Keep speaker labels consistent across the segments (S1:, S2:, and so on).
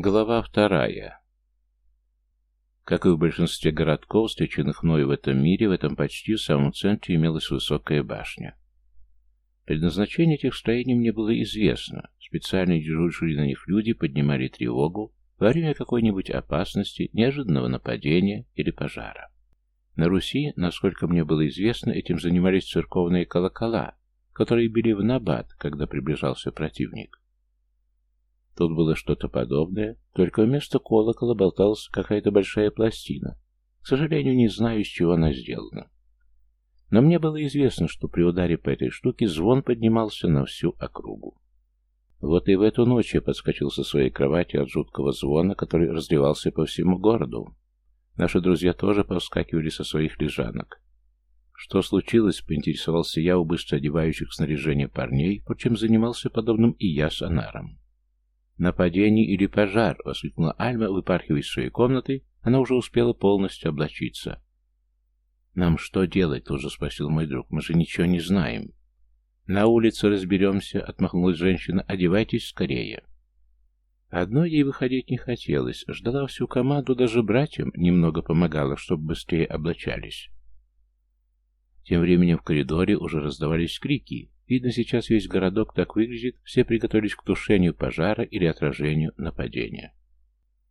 S1: Глава вторая. Как и в большинстве городков, встреченных мною в этом мире, в этом почти самом центре имелась высокая башня. Предназначение этих строений мне было известно. Специально дежурившие на них люди поднимали тревогу во время какой-нибудь опасности, неожиданного нападения или пожара. На Руси, насколько мне было известно, этим занимались церковные колокола, которые били в набат, когда приближался противник. Тут было что-то подобное, только вместо колокола болталась какая-то большая пластина. К сожалению, не знаю, из чего она сделана. Но мне было известно, что при ударе по этой штуке звон поднимался на всю округу. Вот и в эту ночь я подскочил со своей кровати от жуткого звона, который разливался по всему городу. Наши друзья тоже повскакивали со своих лежанок. Что случилось, поинтересовался я у быстро одевающих снаряжение парней, впрочем, занимался подобным и я с Анаром. «Нападение или пожар!» — воскликнула Альма, выпархивая из своей комнаты. Она уже успела полностью облачиться. «Нам что делать?» — тут же спросил мой друг. «Мы же ничего не знаем». «На улице разберемся», — отмахнулась женщина. «Одевайтесь скорее». Одной ей выходить не хотелось. Ждала всю команду, даже братьям немного помогала, чтобы быстрее облачались. Тем временем в коридоре уже раздавались крики. Видно, сейчас весь городок так выглядит, все приготовились к тушению пожара или отражению нападения.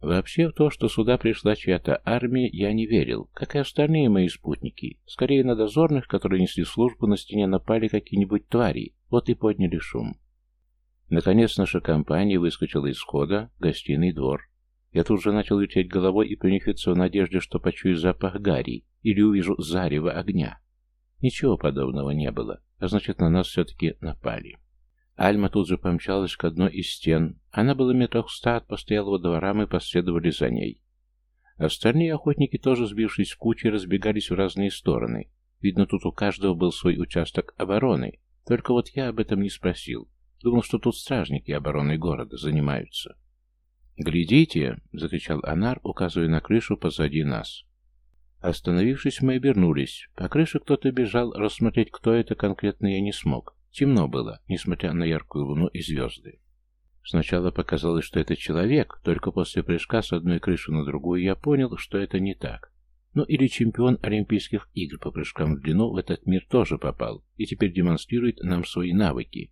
S1: Вообще в то, что сюда пришла чья-то армия, я не верил, как и остальные мои спутники. Скорее на дозорных, которые несли службу, на стене напали какие-нибудь твари, вот и подняли шум. Наконец наша компания выскочила из хода, гостиный двор. Я тут же начал лететь головой и принюхиваться в надежде, что почую запах гари или увижу зарево огня. Ничего подобного не было, а значит, на нас все-таки напали. Альма тут же помчалась к одной из стен. Она была метрах ста от постоялого двора, мы последовали за ней. Остальные охотники, тоже сбившись в кучи, разбегались в разные стороны. Видно, тут у каждого был свой участок обороны. Только вот я об этом не спросил. Думал, что тут стражники обороны города занимаются. «Глядите!» — закричал Анар, указывая на крышу позади нас. Остановившись, мы обернулись. По крыше кто-то бежал, рассмотреть, кто это конкретно я не смог. Темно было, несмотря на яркую луну и звезды. Сначала показалось, что это человек, только после прыжка с одной крыши на другую я понял, что это не так. Ну или чемпион Олимпийских игр по прыжкам в длину в этот мир тоже попал и теперь демонстрирует нам свои навыки.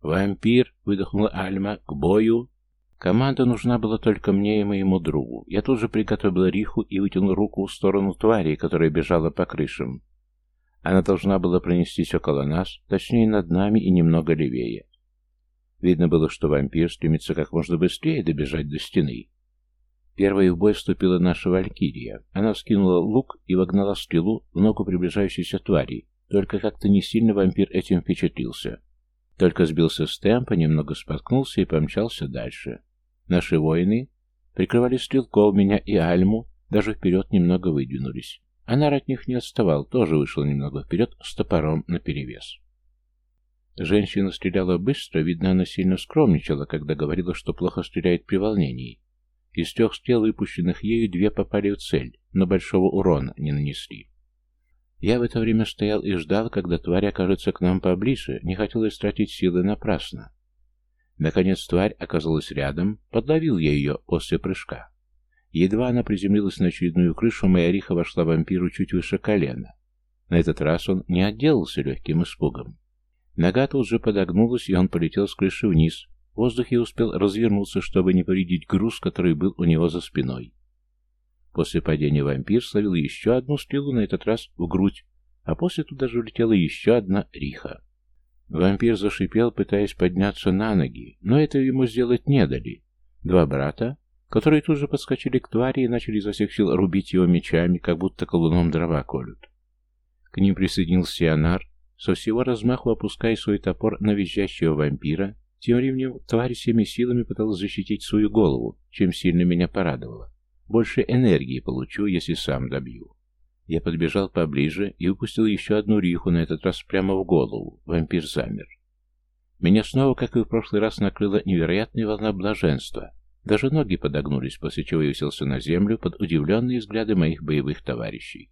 S1: «Вампир!» — выдохнула Альма. «К бою!» Команда нужна была только мне и моему другу. Я тут же приготовил риху и вытянул руку в сторону твари, которая бежала по крышам. Она должна была пронестись около нас, точнее над нами и немного левее. Видно было, что вампир стремится как можно быстрее добежать до стены. Первой в бой вступила наша валькирия. Она вскинула лук и вогнала стрелу в ногу приближающейся твари, только как-то не сильно вампир этим впечатлился. Только сбился с темпа, немного споткнулся и помчался дальше. Наши воины прикрывали стрелков, меня и Альму, даже вперед немного выдвинулись. Анар от них не отставал, тоже вышел немного вперед с топором наперевес. Женщина стреляла быстро, видно, она сильно скромничала, когда говорила, что плохо стреляет при волнении. Из трех стрел, выпущенных ею, две попали в цель, но большого урона не нанесли. Я в это время стоял и ждал, когда тварь окажется к нам поближе, не хотелось тратить силы напрасно. Наконец тварь оказалась рядом, подловил я ее после прыжка. Едва она приземлилась на очередную крышу, моя риха вошла вампиру чуть выше колена. На этот раз он не отделался легким испугом. Нога тут же подогнулась, и он полетел с крыши вниз. В воздухе успел развернуться, чтобы не повредить груз, который был у него за спиной. После падения вампир словил еще одну стрелу, на этот раз в грудь, а после туда же улетела еще одна риха. Вампир зашипел, пытаясь подняться на ноги, но это ему сделать не дали. Два брата, которые тут же подскочили к твари и начали изо всех сил рубить его мечами, как будто колуном дрова колют. К ним присоединился Ионар, со всего размаху опуская свой топор на визжащего вампира, тем временем тварь всеми силами пыталась защитить свою голову, чем сильно меня порадовало. Больше энергии получу, если сам добью. Я подбежал поближе и выпустил еще одну риху, на этот раз прямо в голову. Вампир замер. Меня снова, как и в прошлый раз, накрыла невероятная волна блаженства. Даже ноги подогнулись, после чего я уселся на землю под удивленные взгляды моих боевых товарищей.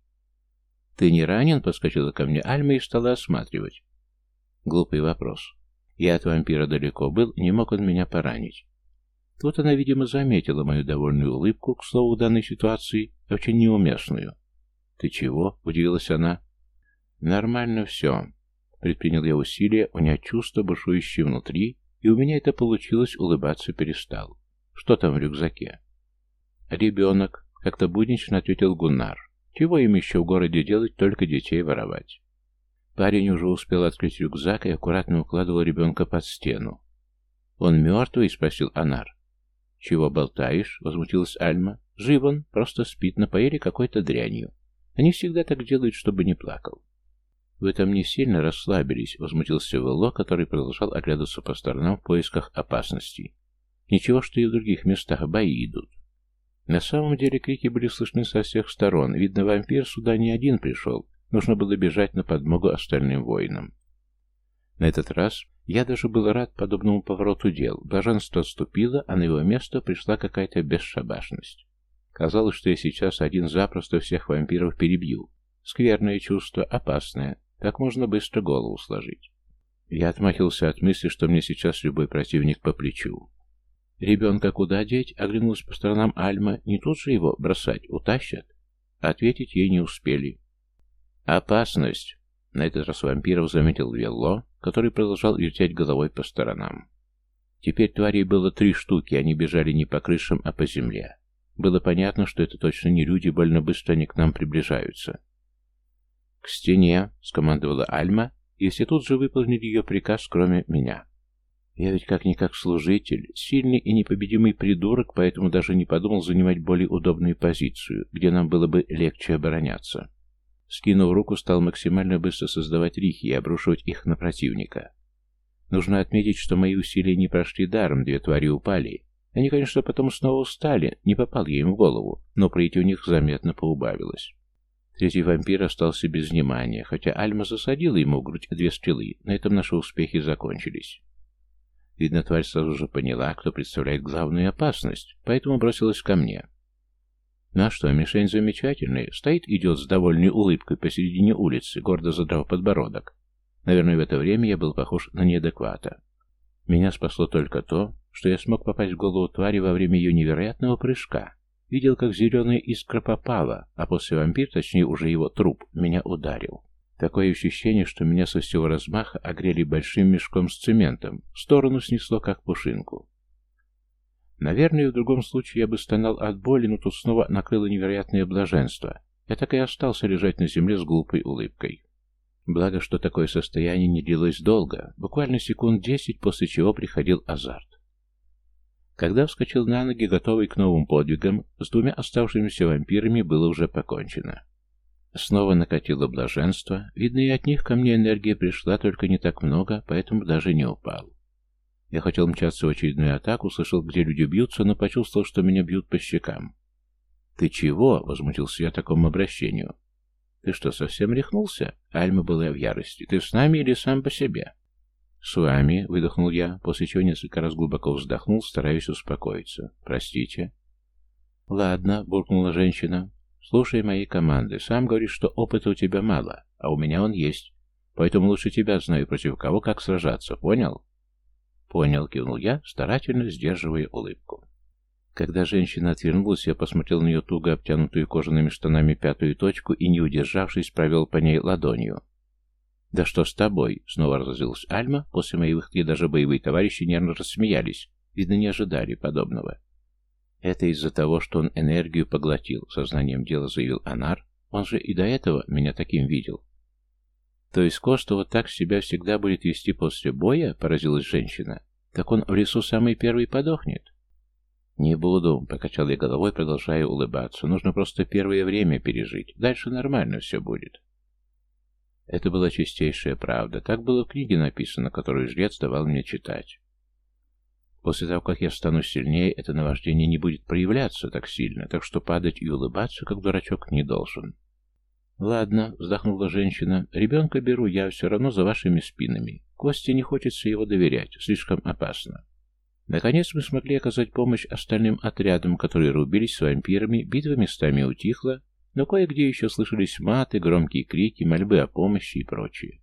S1: «Ты не ранен?» — подскочила ко мне Альма и стала осматривать. Глупый вопрос. Я от вампира далеко был, не мог он меня поранить. Тут она, видимо, заметила мою довольную улыбку, к слову, в данной ситуации, очень неуместную. «Ты чего?» — удивилась она. «Нормально все». Предпринял я усилия унять чувство, бушующее внутри, и у меня это получилось, улыбаться перестал. «Что там в рюкзаке?» «Ребенок», — как-то буднично ответил Гуннар. «Чего им еще в городе делать, только детей воровать?» Парень уже успел открыть рюкзак и аккуратно укладывал ребенка под стену. «Он мертвый?» — спросил Анар. «Чего болтаешь?» — возмутилась Альма. «Жив он, просто спит, напоили какой-то дрянью. Они всегда так делают, чтобы не плакал». «Вы там не сильно расслабились», — возмутился Велло, который продолжал оглядываться по сторонам в поисках опасностей. «Ничего, что и в других местах бои идут». На самом деле крики были слышны со всех сторон. Видно, вампир сюда не один пришел, Нужно было бежать на подмогу остальным воинам. На этот раз я даже был рад подобному повороту дел. Блаженство отступило, а на его место пришла какая-то бесшабашность. Казалось, что я сейчас один запросто всех вампиров перебью. Скверное чувство, опасное. Как можно быстро голову сложить? Я отмахился от мысли, что мне сейчас любой противник по плечу. Ребенка куда деть? Оглянулась по сторонам Альма. Не тут же его бросать, утащат? Ответить ей не успели. «Опасность!» На этот раз вампиров заметил Велло, который продолжал вертеть головой по сторонам. Теперь тварей было три штуки, они бежали не по крышам, а по земле. Было понятно, что это точно не люди, больно быстро они к нам приближаются. «К стене!» — скомандовала Альма, и все тут же выполнили ее приказ, кроме меня. Я ведь как-никак служитель, сильный и непобедимый придурок, поэтому даже не подумал занимать более удобную позицию, где нам было бы легче обороняться. Скинув руку, стал максимально быстро создавать рихи и обрушивать их на противника. Нужно отметить, что мои усилия не прошли даром, две твари упали. Они, конечно, потом снова устали, не попал я им в голову, но пройти у них заметно поубавилось. Третий вампир остался без внимания, хотя Альма засадила ему в грудь две стрелы, на этом наши успехи закончились. Видно, тварь сразу же поняла, кто представляет главную опасность, поэтому бросилась ко мне. Ну а что, мишень замечательная. Стоит идет с довольной улыбкой посередине улицы, гордо задрав подбородок. Наверное, в это время я был похож на неадеквата. Меня спасло только то, что я смог попасть в голову твари во время ее невероятного прыжка. Видел, как зеленая искра попала, а после вампир, точнее уже его труп, меня ударил. Такое ощущение, что меня со всего размаха огрели большим мешком с цементом, в сторону снесло, как пушинку. Наверное, в другом случае я бы стонал от боли, но тут снова накрыло невероятное блаженство. Я так и остался лежать на земле с глупой улыбкой. Благо, что такое состояние не длилось долго, буквально секунд десять, после чего приходил азарт. Когда вскочил на ноги, готовый к новым подвигам, с двумя оставшимися вампирами было уже покончено. Снова накатило блаженство, видно и от них ко мне энергия пришла, только не так много, поэтому даже не упал. Я хотел мчаться в очередную атаку, слышал, где люди бьются, но почувствовал, что меня бьют по щекам. «Ты чего?» — возмутился я такому обращению. «Ты что, совсем рехнулся?» Альма была в ярости. «Ты с нами или сам по себе?» «С вами», — выдохнул я, после чего несколько раз глубоко вздохнул, стараясь успокоиться. «Простите». «Ладно», — буркнула женщина. «Слушай мои команды. Сам говоришь, что опыта у тебя мало, а у меня он есть. Поэтому лучше тебя знаю, против кого как сражаться. Понял?» «Понял», — кивнул я, старательно сдерживая улыбку. Когда женщина отвернулась, я посмотрел на ее туго обтянутую кожаными штанами пятую точку и, не удержавшись, провел по ней ладонью. «Да что с тобой?» — снова разозлилась Альма. После моей выходки даже боевые товарищи нервно рассмеялись. Видно, не ожидали подобного. «Это из-за того, что он энергию поглотил», — сознанием дела заявил Анар. «Он же и до этого меня таким видел. «То есть Коста вот так себя всегда будет вести после боя?» — поразилась женщина. «Так он в лесу самый первый подохнет?» «Не буду», — покачал я головой, продолжая улыбаться. «Нужно просто первое время пережить. Дальше нормально все будет». Это была чистейшая правда. Так было в книге написано, которую жрец давал мне читать. После того, как я стану сильнее, это наваждение не будет проявляться так сильно, так что падать и улыбаться, как дурачок, не должен. «Ладно», — вздохнула женщина, — «ребенка беру я все равно за вашими спинами. Косте не хочется его доверять, слишком опасно». Наконец мы смогли оказать помощь остальным отрядам, которые рубились с вампирами, битва местами утихла, но кое-где еще слышались маты, громкие крики, мольбы о помощи и прочее.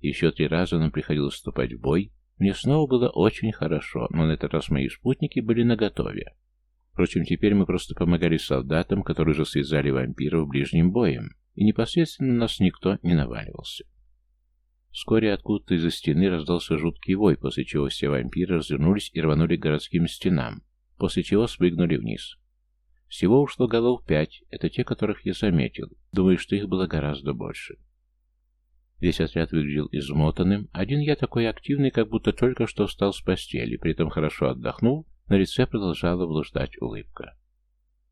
S1: Еще три раза нам приходилось вступать в бой, Мне снова было очень хорошо, но на этот раз мои спутники были наготове. Впрочем, теперь мы просто помогали солдатам, которые же связали вампиров ближним боем, и непосредственно на нас никто не наваливался. Вскоре откуда-то из-за стены раздался жуткий вой, после чего все вампиры развернулись и рванули к городским стенам, после чего спрыгнули вниз. Всего ушло голов пять, это те, которых я заметил. Думаю, что их было гораздо больше. Весь отряд выглядел измотанным, один я такой активный, как будто только что встал с постели, при этом хорошо отдохнул, на лице продолжала блуждать улыбка.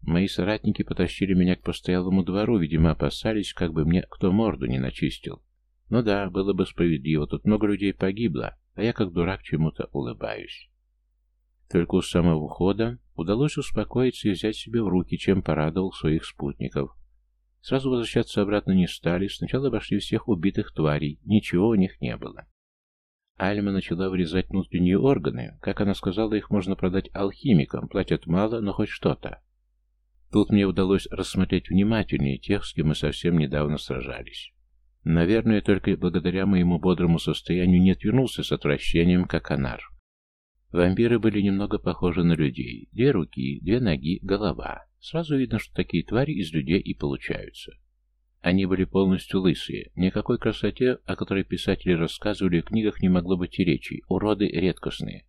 S1: Мои соратники потащили меня к постоялому двору, видимо, опасались, как бы мне кто морду не начистил. Ну да, было бы справедливо, тут много людей погибло, а я как дурак чему-то улыбаюсь. Только у самого ухода удалось успокоиться и взять себя в руки, чем порадовал своих спутников. Сразу возвращаться обратно не стали, сначала обошли всех убитых тварей, ничего у них не было. Альма начала вырезать внутренние органы, как она сказала, их можно продать алхимикам, платят мало, но хоть что-то. Тут мне удалось рассмотреть внимательнее тех, с кем мы совсем недавно сражались. Наверное, только благодаря моему бодрому состоянию не отвернулся с отвращением, как анар. Вампиры были немного похожи на людей. Две руки, две ноги, голова. Сразу видно, что такие твари из людей и получаются. Они были полностью лысые. Никакой красоте, о которой писатели рассказывали в книгах, не могло быть и речи. Уроды редкостные.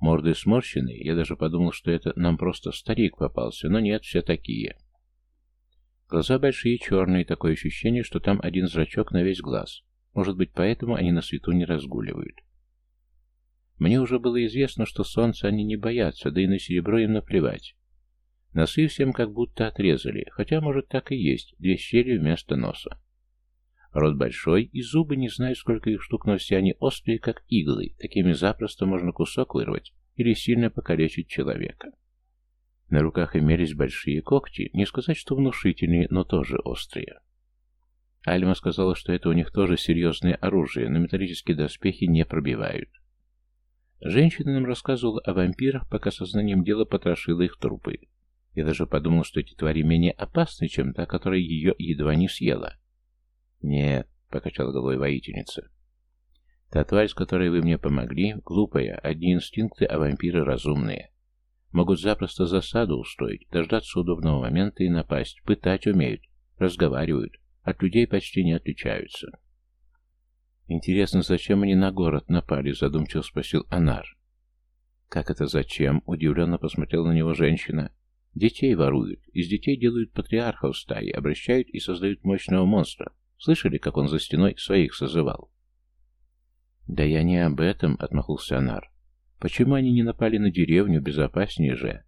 S1: Морды сморщенные, я даже подумал, что это нам просто старик попался, но нет, все такие. Глаза большие, черные, такое ощущение, что там один зрачок на весь глаз. Может быть, поэтому они на свету не разгуливают. Мне уже было известно, что солнца они не боятся, да и на серебро им наплевать. Носы всем как будто отрезали, хотя, может, так и есть, две щели вместо носа. Рот большой, и зубы, не знаю, сколько их штук, но все они острые, как иглы, такими запросто можно кусок вырвать или сильно покалечить человека. На руках имелись большие когти, не сказать, что внушительные, но тоже острые. Альма сказала, что это у них тоже серьезное оружие, но металлические доспехи не пробивают. Женщина нам рассказывала о вампирах, пока сознанием дела потрошила их трупы. Я даже подумал, что эти твари менее опасны, чем та, которая ее едва не съела. «Нет», — покачала головой воительница. «Та тварь, с которой вы мне помогли, глупая, одни инстинкты, а вампиры разумные. Могут запросто засаду устроить, дождаться удобного момента и напасть, пытать умеют, разговаривают, от людей почти не отличаются». «Интересно, зачем они на город напали?» — задумчиво спросил Анар. «Как это зачем?» — удивленно посмотрела на него женщина. «Детей воруют. Из детей делают патриархов стаи, обращают и создают мощного монстра. Слышали, как он за стеной своих созывал?» «Да я не об этом», — отмахнулся Анар. «Почему они не напали на деревню? Безопаснее же».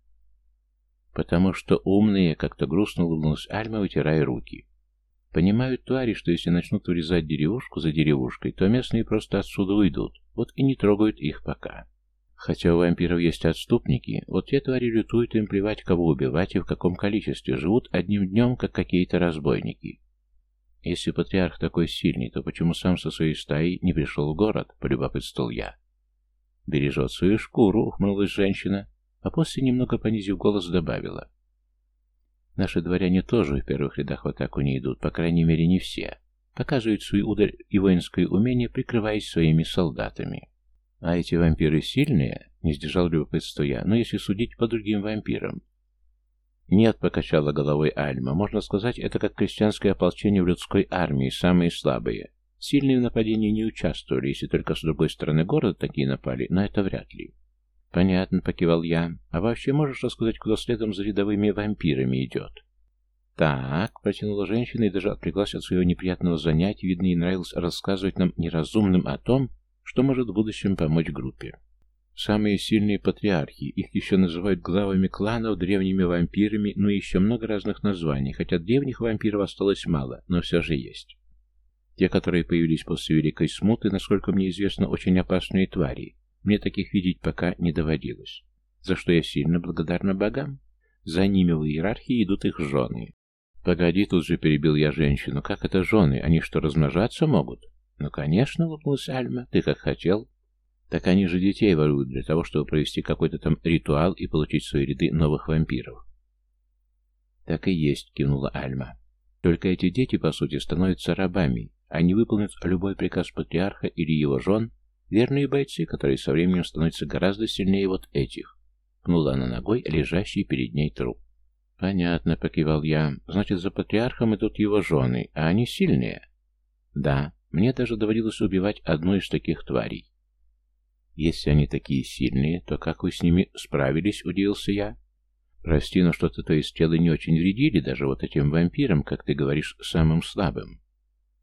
S1: «Потому что умные», — как-то грустно улыбнулась Альма, вытирая руки. Понимают твари, что если начнут вырезать деревушку за деревушкой, то местные просто отсюда уйдут, вот и не трогают их пока. Хотя у вампиров есть отступники, вот те твари лютуют им плевать, кого убивать и в каком количестве, живут одним днем, как какие-то разбойники. Если патриарх такой сильный, то почему сам со своей стаей не пришел в город, полюбопытствовал я. Бережет свою шкуру, ухмылась женщина, а после, немного понизив голос, добавила. Наши дворяне тоже в первых рядах в атаку не идут, по крайней мере не все. Показывают свои удар и воинское умение, прикрываясь своими солдатами. А эти вампиры сильные? Не сдержал любопытство я, но если судить по другим вампирам. Нет, покачала головой Альма. Можно сказать, это как крестьянское ополчение в людской армии, самые слабые. Сильные в нападении не участвовали, если только с другой стороны города такие напали, но это вряд ли. «Понятно», — покивал я. «А вообще можешь рассказать, кто следом за рядовыми вампирами идет?» «Так», — протянула женщина и даже отвлеклась от своего неприятного занятия. Видно, ей нравилось рассказывать нам неразумным о том, что может в будущем помочь группе. Самые сильные патриархи, их еще называют главами кланов, древними вампирами, ну и еще много разных названий, хотя древних вампиров осталось мало, но все же есть. Те, которые появились после Великой Смуты, насколько мне известно, очень опасные твари, мне таких видеть пока не доводилось. За что я сильно благодарна богам. За ними в иерархии идут их жены. Погоди, тут же перебил я женщину. Как это жены? Они что, размножаться могут? Ну, конечно, улыбнулась Альма. Ты как хотел. Так они же детей воруют для того, чтобы провести какой-то там ритуал и получить свои ряды новых вампиров. Так и есть, кивнула Альма. Только эти дети, по сути, становятся рабами. Они выполнят любой приказ патриарха или его жен Верные бойцы, которые со временем становятся гораздо сильнее вот этих. Пнула она ногой лежащий перед ней труп. «Понятно», — покивал я. «Значит, за патриархом идут его жены, а они сильные?» «Да, мне даже доводилось убивать одну из таких тварей». «Если они такие сильные, то как вы с ними справились?» — удивился я. «Прости, но что-то то из тела не очень вредили, даже вот этим вампирам, как ты говоришь, самым слабым».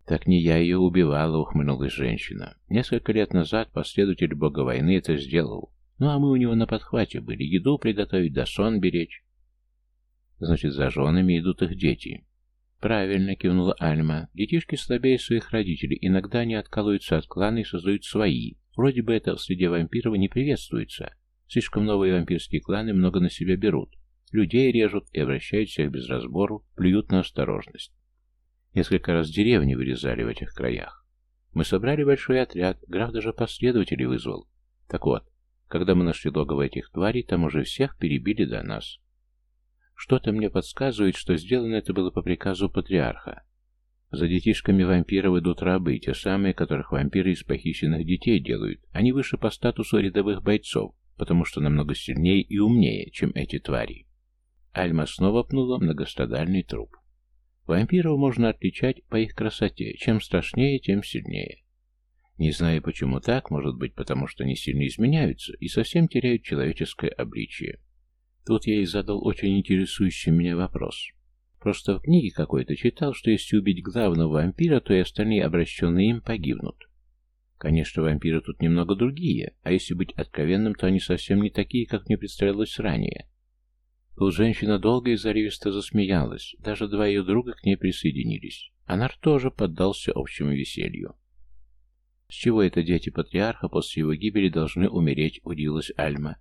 S1: «Так не я ее убивала», — ухмыльнулась женщина. «Несколько лет назад последователь бога войны это сделал. Ну а мы у него на подхвате были, еду приготовить да сон беречь». «Значит, за женами идут их дети». «Правильно», — кивнула Альма. «Детишки слабее своих родителей. Иногда они откалываются от клана и создают свои. Вроде бы это в среде вампиров не приветствуется. Слишком новые вампирские кланы много на себя берут. Людей режут и обращают всех без разбору, плюют на осторожность. Несколько раз деревни вырезали в этих краях. Мы собрали большой отряд, граф даже последователей вызвал. Так вот, когда мы нашли логово этих тварей, там уже всех перебили до нас. Что-то мне подсказывает, что сделано это было по приказу патриарха. За детишками вампиров идут рабы, те самые, которых вампиры из похищенных детей делают. Они выше по статусу рядовых бойцов, потому что намного сильнее и умнее, чем эти твари. Альма снова пнула многострадальный труп. Вампиров можно отличать по их красоте. Чем страшнее, тем сильнее. Не знаю, почему так, может быть, потому что они сильно изменяются и совсем теряют человеческое обличие. Тут я и задал очень интересующий меня вопрос. Просто в книге какой-то читал, что если убить главного вампира, то и остальные обращенные им погибнут. Конечно, вампиры тут немного другие, а если быть откровенным, то они совсем не такие, как мне представлялось ранее. Тут женщина долго и заривисто засмеялась. Даже два ее друга к ней присоединились. Анар тоже поддался общему веселью. «С чего это дети патриарха после его гибели должны умереть?» — удивилась Альма.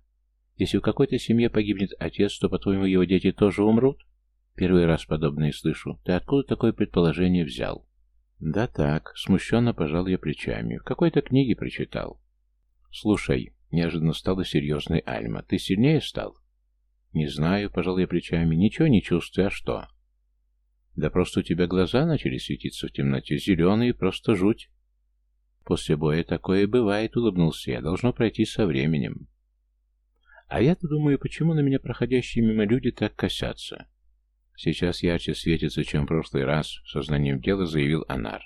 S1: «Если в какой-то семье погибнет отец, то, по-твоему, его дети тоже умрут?» «Первый раз подобное слышу. Ты откуда такое предположение взял?» «Да так», — смущенно пожал я плечами. «В какой-то книге прочитал». «Слушай», — неожиданно стала серьезной Альма, — «ты сильнее стал?» «Не знаю», — пожал я плечами, — «ничего не чувствую, а что?» «Да просто у тебя глаза начали светиться в темноте, зеленые, просто жуть». «После боя такое бывает», — улыбнулся я, — «должно пройти со временем». «А я-то думаю, почему на меня проходящие мимо люди так косятся?» «Сейчас ярче светится, чем в прошлый раз», — сознанием дела заявил Анар.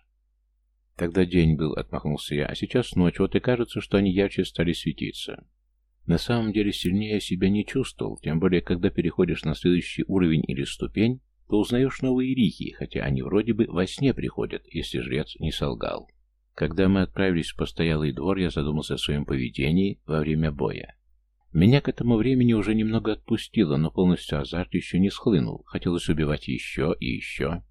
S1: «Тогда день был», — отмахнулся я, — «а сейчас ночь, вот и кажется, что они ярче стали светиться». На самом деле сильнее себя не чувствовал, тем более, когда переходишь на следующий уровень или ступень, то узнаешь новые рихи, хотя они вроде бы во сне приходят, если жрец не солгал. Когда мы отправились в постоялый двор, я задумался о своем поведении во время боя. Меня к этому времени уже немного отпустило, но полностью азарт еще не схлынул. Хотелось убивать еще и еще.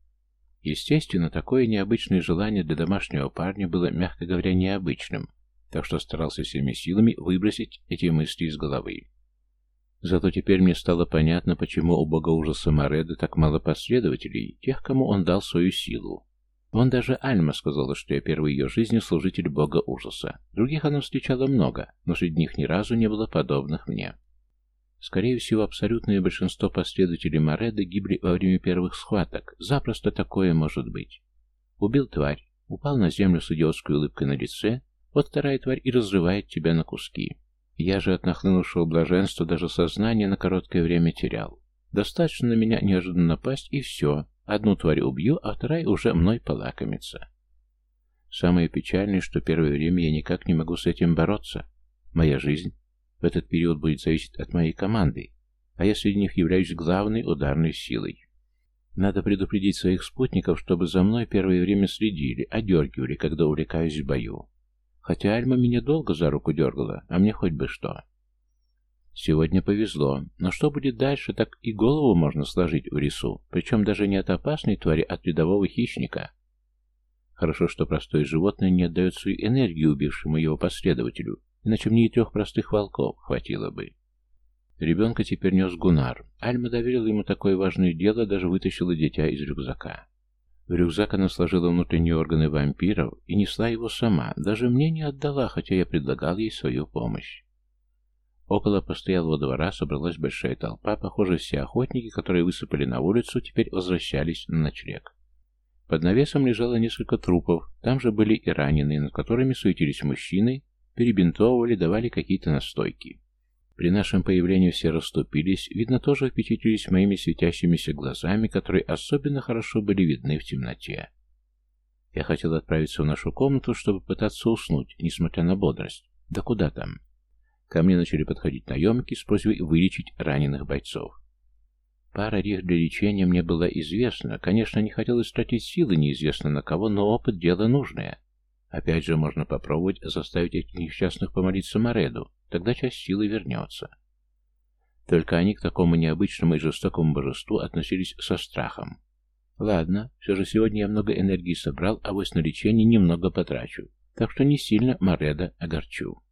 S1: Естественно, такое необычное желание для домашнего парня было, мягко говоря, необычным, так что старался всеми силами выбросить эти мысли из головы. Зато теперь мне стало понятно, почему у бога ужаса Мореда так мало последователей, тех, кому он дал свою силу. Вон даже Альма сказала, что я первый ее жизни служитель бога ужаса. Других она встречала много, но среди них ни разу не было подобных мне. Скорее всего, абсолютное большинство последователей Мореда гибли во время первых схваток. Запросто такое может быть. Убил тварь, упал на землю с идиотской улыбкой на лице вот вторая тварь и разрывает тебя на куски. Я же от нахлынувшего блаженства даже сознание на короткое время терял. Достаточно на меня неожиданно напасть, и все. Одну тварь убью, а вторая уже мной полакомится. Самое печальное, что первое время я никак не могу с этим бороться. Моя жизнь в этот период будет зависеть от моей команды, а я среди них являюсь главной ударной силой. Надо предупредить своих спутников, чтобы за мной первое время следили, одергивали, когда увлекаюсь в бою. Хотя Альма меня долго за руку дергала, а мне хоть бы что. Сегодня повезло, но что будет дальше, так и голову можно сложить в лесу, причем даже не от опасной твари, а от рядового хищника. Хорошо, что простое животное не отдает свою энергию убившему его последователю, иначе мне и трех простых волков хватило бы. Ребенка теперь нес Гунар. Альма доверила ему такое важное дело, даже вытащила дитя из рюкзака. В рюкзак она сложила внутренние органы вампиров и несла его сама, даже мне не отдала, хотя я предлагал ей свою помощь. Около постоялого двора собралась большая толпа, похоже, все охотники, которые высыпали на улицу, теперь возвращались на ночлег. Под навесом лежало несколько трупов, там же были и раненые, над которыми суетились мужчины, перебинтовывали, давали какие-то настойки. При нашем появлении все расступились, видно, тоже впечатлились моими светящимися глазами, которые особенно хорошо были видны в темноте. Я хотел отправиться в нашу комнату, чтобы пытаться уснуть, несмотря на бодрость. Да куда там? Ко мне начали подходить наемники с просьбой вылечить раненых бойцов. Пара рих для лечения мне была известна. Конечно, не хотелось тратить силы неизвестно на кого, но опыт – дело нужное. Опять же, можно попробовать заставить этих несчастных помолиться Мореду, тогда часть силы вернется. Только они к такому необычному и жестокому божеству относились со страхом. Ладно, все же сегодня я много энергии собрал, а вось на лечение немного потрачу, так что не сильно Мореда огорчу.